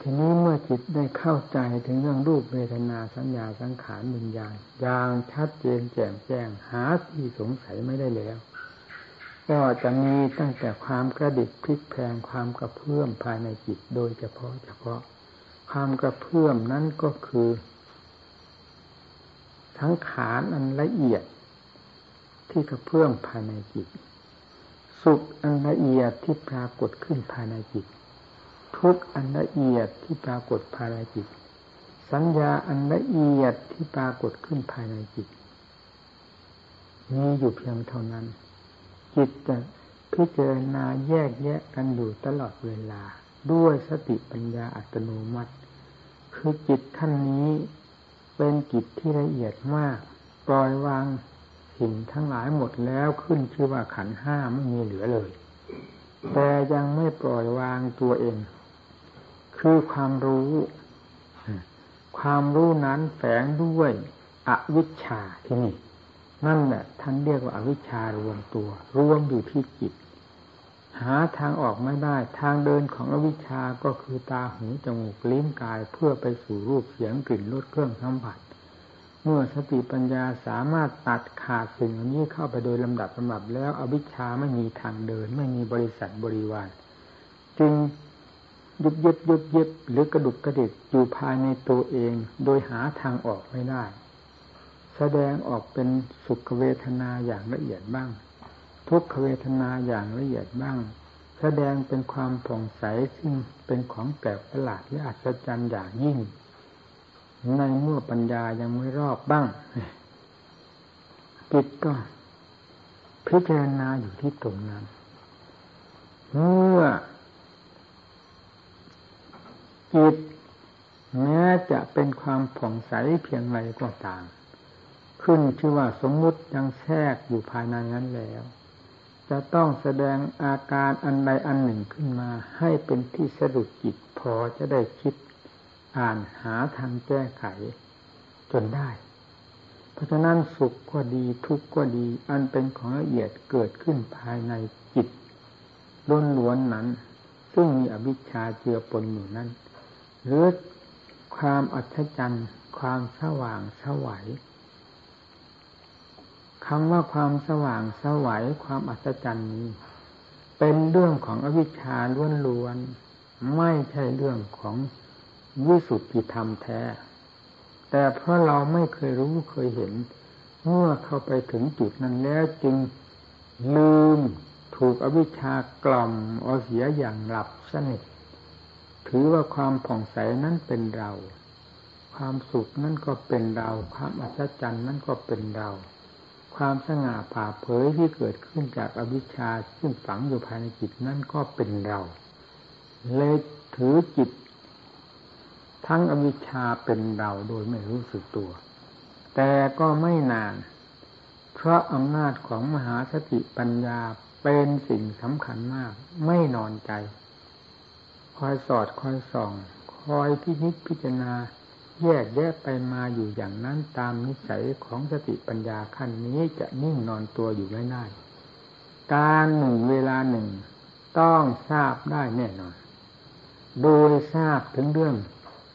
ทีนี้เมื่อจิตได้เข้าใจถึงเรื่องรูปเวทนาสัญญาสังขารวิญญาณอย่างชัดเจนแจ่มแจ้งหาที่สงสัยไม่ได้แล้ว ก็จะมีตั้งแต่ความกระดิกพลิกแพงความกระเพื่อมภายในจิตโดยเฉพาะเฉพาะ ความกระเพื่อมนั้นก็คือทั้งขานอันละเอียด ที่กระเพื่อมภายในจิต สุขอันละเอียดที่ปรากฏขึ้นภายในจิต ทุกอันละเอียดที่ปรากฏภายในจิต สัญญาอันละเอียดที่ปรากฏขึ้นภายในจิตมีอยู่เพียงเท่านั้น จิตจะพิจารณาแยกแยะกันอยู่ตลอดเวลา ด้วยสติปัญญาอัตโนมัติ คือจิตขั้นนี้เป็นจิตที่ละเอียดมาก ปล่อยวางสิ่งทั้งหลายหมดแล้วขึ้นชื่อว่าขันห้าไม่มีเหลือเลย แต่ยังไม่ปล่อยวางตัวเอง คือความรู้ ความรู้นั้นแฝงด้วยอวิชชาที่นี่นั่นแหละท่านเรียกว่าอาวิชชารวมตัว รวมอยู่ที่จิต หาทางออกไม่ได้ ทางเดินของอวิชชาก็คือตาหูจมูกลิ้นกายเพื่อไปสู่รูปเสียงกลิ่นรสเครื่องสัมผัส เมื่อสติปัญญาสามารถตัดขาดสิ่งเหล่านี้เข้าไปโดยลำดับลำดับแล้วอวิชชาไม่มีทางเดิน ไม่มีบริษัทบริวารจึงยุบยึดยุบยึดหรือกระดุกกระดิกอยู่ภายในตัวเอง โดยหาทางออกไม่ได้ แสดงออกเป็นสุขเวทนาอย่างละเอียดบ้าง ทุกขเวทนาอย่างละเอียดบ้าง แสดงเป็นความผ่องใสซึ่งเป็นของแปลกประหลาดและอัศจรรย์อย่างยิ่ง ในเมื่อปัญญายังไม่รอบบ้างจิตก็ พิจารณาอยู่ที่ตรงนั้น เมื่อจิตแม้จะเป็นความผ่องใสเพียงไรก็ตาม ขึ้นชื่อว่าสมมุติยังแทรกอยู่ภายในนั้นแล้ว จะต้องแสดงอาการอันใดอันหนึ่งขึ้นมา ให้เป็นที่สะดุดจิตพอจะได้คิดอ่านหาทางแก้ไขจนได้ เพราะฉะนั้นสุขก็ดีทุกข์ก็ดี อันเป็นของละเอียดเกิดขึ้นภายในจิตล้นล้วนนั้น ซึ่งมีอวิชชาเจือปนอยู่นั้นหรือความอัศจรรย์ ความสว่างสวัย คำว่าความสว่างสวัยความอัศจรรย์นี้ เป็นเรื่องของอวิชชาล้วนๆไม่ใช่เรื่องของวิสุทธิธรรมแท้ แต่เพราะเราไม่เคยรู้เคยเห็น เมื่อเข้าไปถึงจุดนั้นแล้วจึงลืมถูกอวิชชากล่อมเอาเสียอย่างหลับสนิทถือว่าความผ่องใสนั้นเป็นเรา ความสุขนั้นก็เป็นเรา ความอัศจรรย์นั้นก็เป็นเรา ความสง่าผ่าเผยที่เกิดขึ้นจากอวิชชาซึ่งฝังอยู่ภายในจิตนั่นก็เป็นเราเลยถือจิต ทั้งอวิชชาเป็นเราโดยไม่รู้สึกตัว แต่ก็ไม่นาน เพราะอำนาจของมหาสติปัญญาเป็นสิ่งสำคัญมาก ไม่นอนใจ คอยสอดคอยส่อง คอยพินิจพิจารณา แยกแยะไปมาอยู่อย่างนั้นตามนิสัยของสติปัญญาขั้นนี้จะนิ่งนอนตัวอยู่ไม่ได้ การหนึ่งเวลาหนึ่ง ต้องทราบได้แน่นอน โดยทราบถึงเรื่อง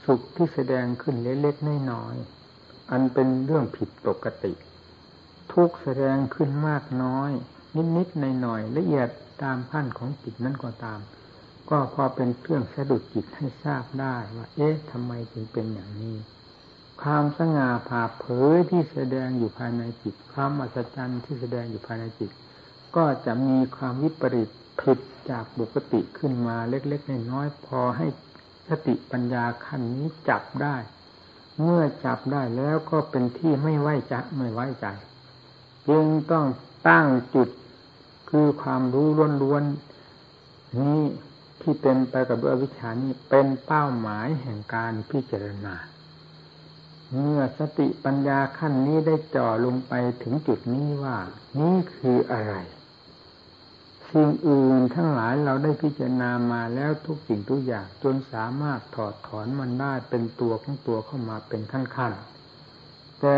สุขที่แสดงขึ้นเล็กๆน้อยๆอันเป็นเรื่องผิดปกติ ทุกแสดงขึ้นมากน้อย นิดๆหน่อยๆละเอียดตามขั้นของจิตนั้นก็ตาม ก็พอเป็นเครื่องสะดุดจิตให้ทราบได้ว่า เอ๊ะทำไมจึงเป็นอย่างนี้ ความสง่าผ่าเผยที่แสดงอยู่ภายในจิต ความอัศจรรย์ที่แสดงอยู่ภายในจิต ก็จะมีความวิปริตผิดจากปกติขึ้นมาเล็กๆน้อยๆพอให้สติปัญญาขั้นนี้จับได้ เมื่อจับได้แล้วก็เป็นที่ไม่ไว้ใจไม่ไว้ใจ จึงต้องตั้งจุดคือความรู้ล้วนๆนี้ ที่เป็นไปกับด้วยวิชานี้เป็นเป้าหมายแห่งการพิจารณา เมื่อสติปัญญาขั้นนี้ได้จ่อลงไปถึงจุดนี้ว่า นี่คืออะไร สิ่งอื่นทั้งหลายเราได้พิจารณามาแล้วทุกสิ่งทุกอย่างจนสามารถถอดถอนมันได้เป็นตัวของตัวเข้ามาเป็นขั้นๆแต่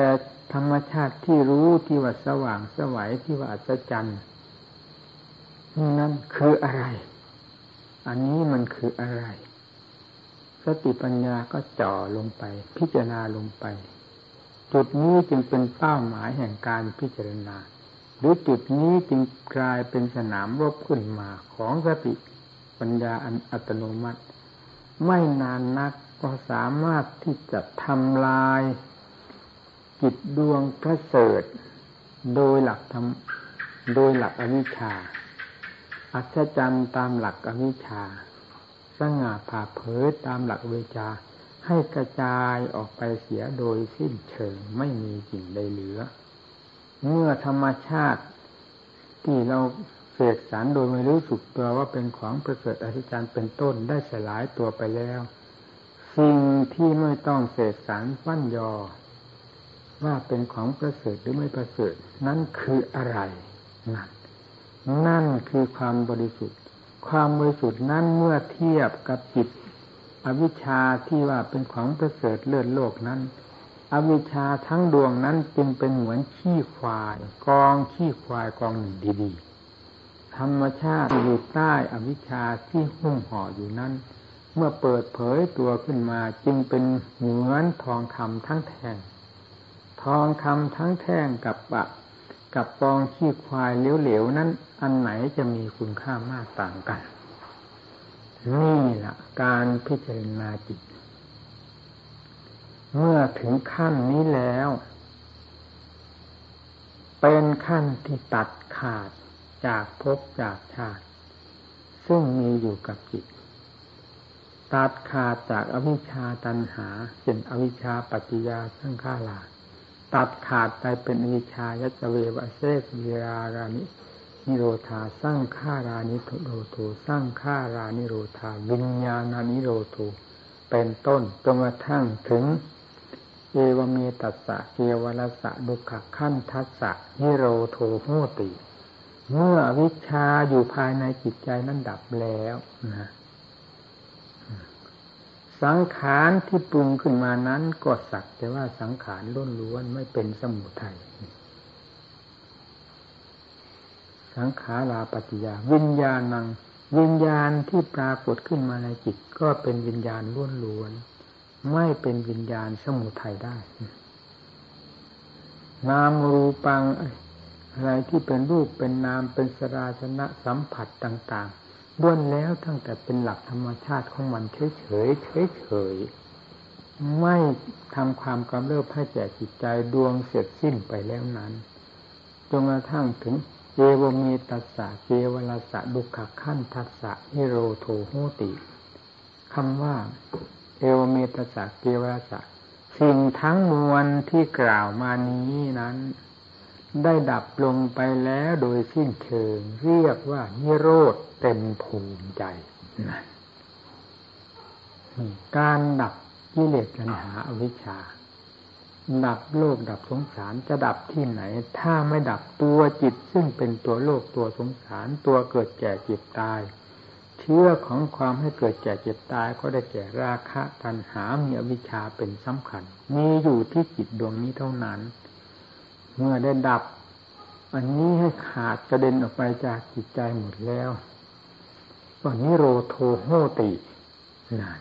ธรรมชาติที่รู้ที่ว่าสว่างสวัยที่ว่าอัศจรรย์นั่นคืออะไร อันนี้มันคืออะไร สติปัญญาก็จ่อลงไป พิจารณาลงไป จุดนี้จึงเป็นเป้าหมายแห่งการพิจารณา หรือจุดนี้จึงกลายเป็นสนามรบขึ้นมาของสติปัญญาอันอัตโนมัติ ไม่นานนักก็สามารถที่จะทำลายจิตดวงพระเสริฐโดยหลักธรรมโดยหลักอวิชชา อัศจรรย์ตามหลักอวิชชา สง่าผ่าเผยตามหลักเวชาให้กระจายออกไปเสียโดยสิ้นเชิงไม่มีสิ่งใดเหลือ เมื่อธรรมชาติที่เราเสกสารโดยไม่รู้สึกตัวว่าเป็นของประเสริฐอธิจารย์เป็นต้นได้สลายตัวไปแล้ว สิ่งที่ไม่ต้องเสกสารฟั่นยอ ว่าเป็นของประเสริฐหรือไม่ประเสริฐ นั่นคืออะไรนั่น นั่นคือความบริสุทธิ์ ความบริสุทธิ์นั้นเมื่อเทียบกับจิต อวิชชาที่ว่าเป็นของประเสริฐเลิศโลกนั้น อวิชชาทั้งดวงนั้นจึงเป็นเหมือนขี้ควาย กองขี้ควายกองหนึ่งดีๆ ธรรมชาติอยู่ใต้อวิชชาที่หุ้มห่ออยู่นั้น เมื่อเปิดเผยตัวขึ้นมาจึงเป็นเหมือนทองคำทั้งแท่งทองคำทั้งแท่งกับปะ กับปองขี้ควายเหลวๆนั้น อันไหนจะมีคุณค่ามากต่างกัน นี่แหละการพิจารณาจิต เมื่อถึงขั้นนี้แล้ว เป็นขั้นที่ตัดขาดจากภพจากชาติ ซึ่งมีอยู่กับจิต ตัดขาดจากอวิชชาตันหาเป็นอวิชชาปัจจยาสังขารา ตัดขาดไปเป็นอวิชายัจเววเสกเวรารานินิโรธาสร้างฆารานิโรโทสร้างฆารานิโรธาวิญญาณานิโรโทเป็นต้นจนกระทั่งถึงเอวเมตัสสะเกวรสะดุขขั้นทัสสะนิโรโทโหติ เมื่อวิชาอยู่ภายในจิตใจนั้นดับแล้วนะ สังขารที่ปรุงขึ้นมานั้นก็สักแต่ว่าสังขารล้นล้วนไม่เป็นสมุทัยสังขาราปฏิยา วิญญาณัง วิญญาณที่ปรากฏขึ้นมาในจิต ก็เป็นวิญญาณล้วนล้วน ไม่เป็นวิญญาณสมุทัยได้ นามรูปังอะไรที่เป็นรูปเป็นนามเป็นสราชนะสัมผัสต่าง ๆ ล้วนแล้วตั้งแต่เป็นหลักธรรมชาติของมันเฉยเฉยเฉยเฉยไม่ทำความกำเริบให้แก่จิตใจดวงเสร็จสิ้นไปแล้วนั้นจนกระทั่งถึงเจวมีตัสสะเจวลสะดุขขั้นทัสสะนิโรโทโหติคำว่า เอวเมตสะเกวลสะสิ่งทั้งมวลที่กล่าวมานี้นั้น ได้ดับลงไปแล้วโดยสิ้นเชิง เรียกว่านิโรธเต็มภูมิใจนะการดับกิเลสปัญหาอวิชชา ดับโลกดับสงสารจะดับที่ไหน ถ้าไม่ดับตัวจิต ซึ่งเป็นตัวโลกตัวสงสารตัวเกิดแก่เจ็บตาย เชื้อของความให้เกิดแก่เจ็บตายก็ได้แก่ราคะตัณหามีอวิชชาเป็นสำคัญ มีอยู่ที่จิตดวงนี้เท่านั้น เมื่อได้ดับ อันนี้ให้ขาดกระเด็นออกไปจากจิตใจหมดแล้วก็นิโรโทโหตินั่น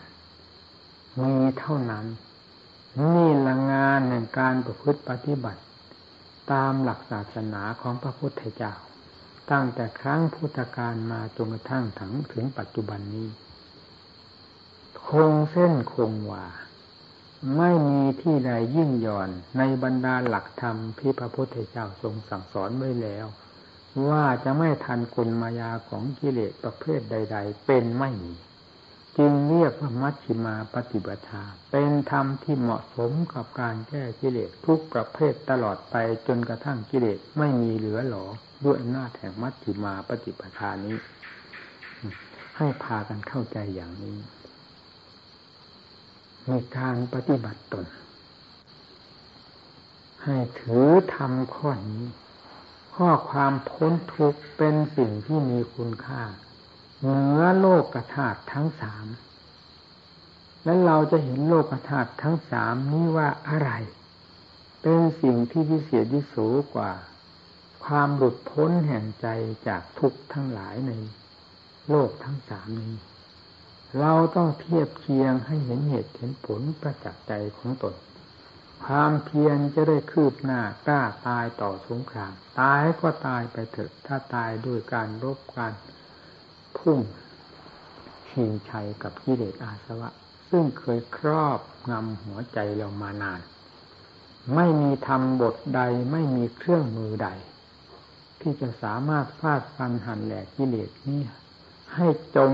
มีเท่านั้น นี่ละงานในการประพฤติปฏิบัติ ตามหลักศาสนาของพระพุทธเจ้า ตั้งแต่ครั้งพุทธกาลมาจนกระทั่งถึงถึงปัจจุบันนี้ คงเส้นคงวา ไม่มีที่ใดยิ่งย่อนในบรรดาหลักธรรมที่พระพุทธเจ้าทรงสั่งสอนไว้แล้ว ว่าจะไม่ทันกลมายาของกิเลสประเภทใด ๆ เป็นไม่มีจึงเรียกว่ามัชฌิมาปฏิบัติาเป็นธรรมที่เหมาะสมกับการแก้กิเลสทุกประเภทตลอดไปจนกระทั่งกิเลสไม่มีเหลือหลอด้วยอำนาจแห่งมัชฌิมาปฏิปทานี้ ให้พากันเข้าใจอย่างนี้ ในการปฏิบัติตน ให้ถือธรรมข้อนี้ ข้อความพ้นทุกข์เป็นสิ่งที่มีคุณค่า เหนือโลกกธาตุทั้งสาม และเราจะเห็นโลกธาตุทั้งสามนี้ว่าอะไร เป็นสิ่งที่พิเศษที่สูงกว่า ความหลุดพ้นแห่งใจจากทุกข์ทั้งหลายในโลกทั้งสามนี้ เราต้องเทียบเคียงให้เห็นเหตุเห็นผลประจักษ์ใจของตน ความเพียรจะได้คืบหน้ากล้าตายต่อสงคราม ตายก็ตายไปเถอะ ถ้าตายด้วยการรบการพุ่งชิงชัยกับกิเลสอาสวะ ซึ่งเคยครอบงำหัวใจเรามานาน ไม่มีธรรมบทใดไม่มีเครื่องมือใด ที่จะสามารถฟาดฟันหันแหลกกิเลสนี้ให้จม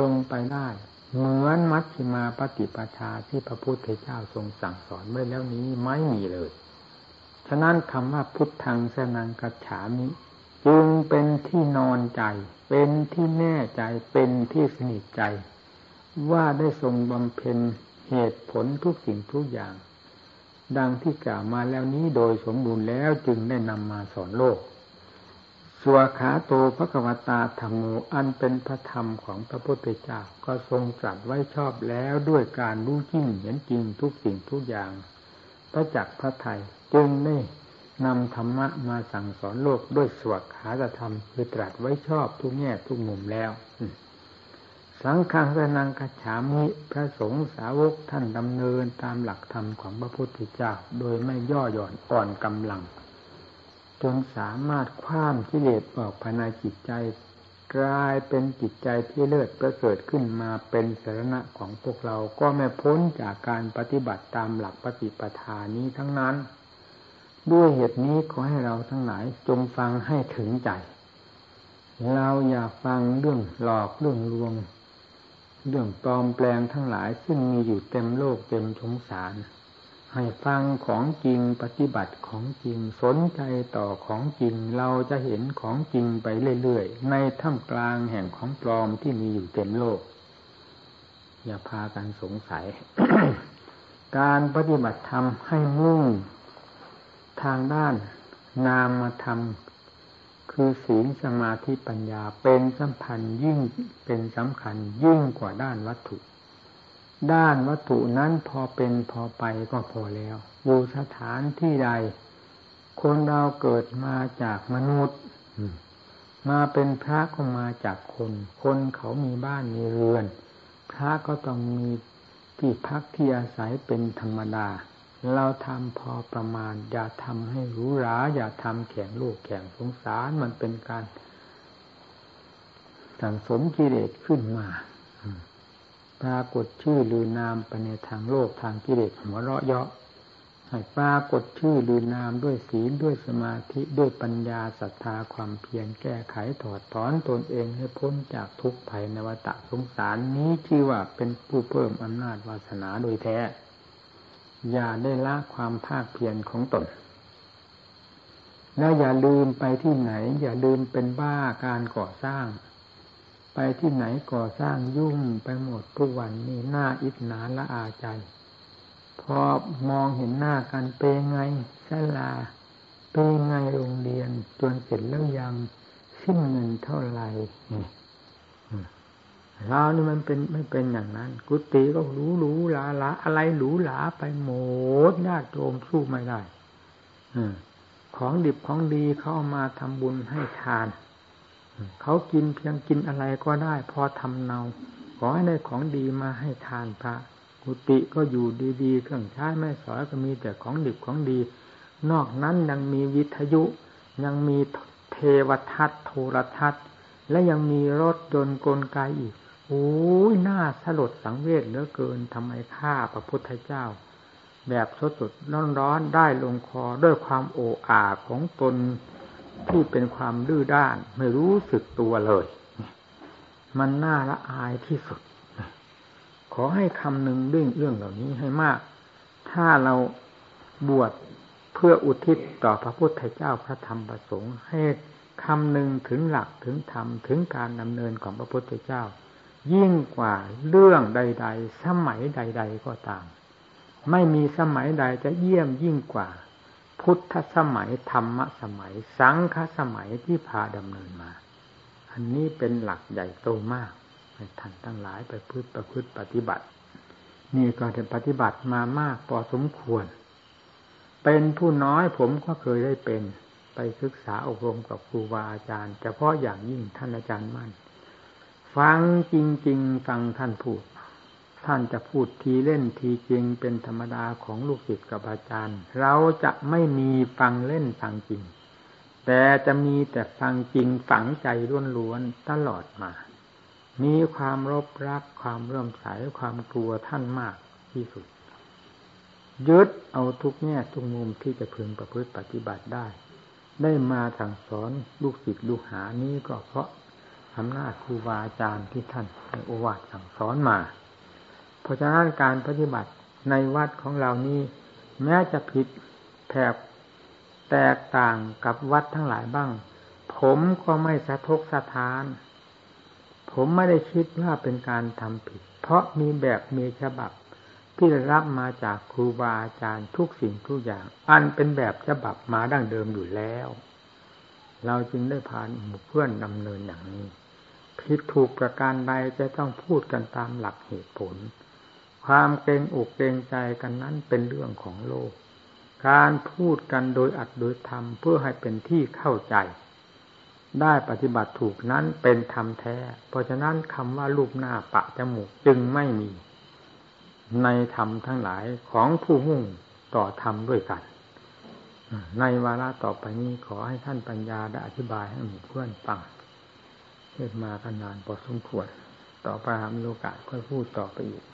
ลงไปได้ เหมือนมัชฌิมาปฏิปชาที่พระพุทธเจ้าทรงสั่งสอนไว้แล้วนี้ไม่มีเลย ฉะนั้นคำว่าพุทธังสนังกัจฉามิจึงเป็นที่นอนใจ เป็นที่แน่ใจ เป็นที่สนิทใจ ว่าได้ทรงบำเพ็ญเหตุผลทุกสิ่งทุกอย่าง ดังที่กล่าวมาแล้วนี้โดยสมบูรณ์แล้วจึงได้นำมาสอนโลก สวขาโตพระกวตาธรรมโมอันเป็นพระธรรมของพระพุทธเจ้า ก็ทรงตรัสไว้ชอบแล้วด้วยการรู้จริงเห็นจริงทุกสิ่งทุกอย่าง พระจักพระไทยจึงได้นำธรรมะมาสั่งสอนโลกด้วยสวขาธรรม คือตรัสไว้ชอบทุกแง่ทุกมุมแล้วสังฆังสนังกัจฉามิพระสงฆ์สาวกท่านดำเนินตามหลักธรรมของพระพุทธเจ้า โดยไม่ย่อหย่อนอ่อนกำลัง จนสามารถคว้ามกิเลสออกภายในจิตใจ กลายเป็นจิตใจที่เลิศประเสริฐขึ้นมาเป็นสาระของพวกเราก็ไม่พ้นจากการปฏิบัติตามหลักปฏิปทานี้ทั้งนั้น ด้วยเหตุนี้ขอให้เราทั้งหลายจงฟังให้ถึงใจ เราอย่าฟังเรื่องหลอกเรื่องลวง เรื่องปลอมแปลงทั้งหลายซึ่งมีอยู่เต็มโลกเต็มสงสาร ให้ฟังของจริงปฏิบัติของจริงสนใจต่อของจริง เราจะเห็นของจริงไปเรื่อยๆ ในท่ามกลางแห่งของปลอมที่มีอยู่เต็มโลก อย่าพากันสงสัย การปฏิบัติธรรมให้มุ่ง ทางด้านนามธรรมคือศีลสมาธิปัญญาเป็นสัมพันธ์ยิ่งเป็นสำคัญยิ่งกว่าด้านวัตถุ ด้านวัตถุนั้นพอเป็นพอไปก็พอแล้วอยู่สถานที่ใด คนเราเกิดมาจากมนุษย์ มาเป็นพระก็มาจากคน คนเขามีบ้านมีเรือน พระก็ต้องมีที่พักที่อาศัยเป็นธรรมดา เราทำพอประมาณ อย่าทำให้รู้ราอย่าทำแข่งโลกแข่งสงสารมันเป็นการสั่งสมกิเลสขึ้นมา ปรากฏชื่อหรือนามไปในทางโลกทางกิเลสหัวเราะเยาะให้ปรากฏชื่อหรือนามด้วยศีลด้วยสมาธิด้วยปัญญาศรัทธาความเพียรแก้ไขถอดถอนตนเองให้พ้นจากทุกข์ภัยในวัฏสงสารนี้ชื่อว่าเป็นผู้เพิ่มอำนาจวาสนาโดยแท้ อย่าได้ละความภาคเพียรของตน แล้วอย่าลืมไปที่ไหน อย่าลืมเป็นบ้าการก่อสร้าง ไปที่ไหนก่อสร้างยุ่งไปหมดทุกวันนี้หน้าอิจนาละอาใจ พอมองเห็นหน้ากันเปไงศาลาเปไงโรงเรียนจนเสร็จแล้วยังสิ้นเงินเท่าไหร่เรานี่มันเป็นไม่เป็นอย่างนั้น กุฏิก็หรูหรูหลาหลาอะไรหรูหราไปหมดญาติโยมสู้ไม่ได้อของดิบของดีเขาเอามาทำบุญให้ทาน เขากินเพียงกินอะไรก็ได้ พอทำเนาขอให้ได้ของดีมาให้ทานพระกุฏิก็อยู่ดีๆเครื่องใช้ไม่สอยก็มีแต่ของดิบของดี นอกนั้นยังมีวิทยุ ยังมีเทวทัศน์โทรทัศน์ และยังมีรถยนต์กลไกอีกโอ้ยน่าสลดสังเวชเหลือเกินทำไมฆ่าพระพุทธเจ้า แบบสดสดร้อนร้อนได้ลงคอด้วยความโอ้อาของตน ที่เป็นความดื้อด้านไม่รู้สึกตัวเลย มันน่าละอายที่สุด ขอให้คำหนึ่งเรื่องเรื่องเหล่านี้ให้มาก ถ้าเราบวชเพื่ออุทิศต่อพระพุทธเจ้าพระธรรมประสงค์ ให้คำหนึ่งถึงหลักถึงธรรมถึงการดำเนินของพระพุทธเจ้า ยิ่งกว่าเรื่องใด ๆ สมัยใด ๆ ก็ตาม ไม่มีสมัยใดจะเยี่ยมยิ่งกว่า พุทธสมัยธรรมสมัย สังฆสมัยที่พาดำเนินมา อันนี้เป็นหลักใหญ่โตมากให้ท่านทั้งหลายไปพืชประพฤติปฏิบัติ นี่ก็จะปฏิบัติมามากพอสมควร เป็นผู้น้อยผมก็เคยได้เป็นไปศึกษาอบรมกับครูบาอาจารย์เฉพาะอย่างยิ่งท่านอาจารย์มั่น ฟังจริง ๆ ฟังท่านพูด ท่านจะพูดทีเล่นทีจริงเป็นธรรมดาของลูกศิษย์กับอาจารย์ เราจะไม่มีฟังเล่นฟังจริง แต่จะมีแต่ฟังจริงฝังใจล้วนๆตลอดมา มีความรบรักความเริ่มใสความกลัวท่านมากที่สุด ยึดเอาทุกแง่ทุกมุมที่จะพึงประพฤติปฏิบัติได้ ได้มาสั่งสอนลูกศิษย์ลูกหานี้ก็เพราะอำนาจครูบาอาจารย์ที่ท่านในโอวาทสั่งสอนมา เพราะฉะนั้นการปฏิบัติในวัดของเรานี้ แม้จะผิดแผกแตกต่างกับวัดทั้งหลายบ้าง ผมก็ไม่สะทกสะท้าน ผมไม่ได้คิดว่าเป็นการทำผิด เพราะมีแบบมีฉบับที่รับมาจากครูบาอาจารย์ทุกสิ่งทุกอย่าง อันเป็นแบบฉบับมาดั้งเดิมอยู่แล้ว เราจึงได้ผ่านหมู่เพื่อนดำเนินอย่างนี้ผิดถูกประการใดจะต้องพูดกันตามหลักเหตุผล ความเกรงอกเกรงใจกันนั้นเป็นเรื่องของโลก การพูดกันโดยอัดโดยธรรมเพื่อให้เป็นที่เข้าใจ ได้ปฏิบัติถูกนั้นเป็นธรรมแท้ เพราะฉะนั้นคำว่ารูปหน้าปะจมูกจึงไม่มี ในธรรมทั้งหลายของผู้มุ่งต่อธรรมด้วยกัน ในวาระต่อไปนี้ขอให้ท่านปัญญาได้อธิบายให้หมู่เพื่อนฟังเทศมากันนานพอสมควร ต่อไปมีโอกาสค่อยพูดต่อไปอีก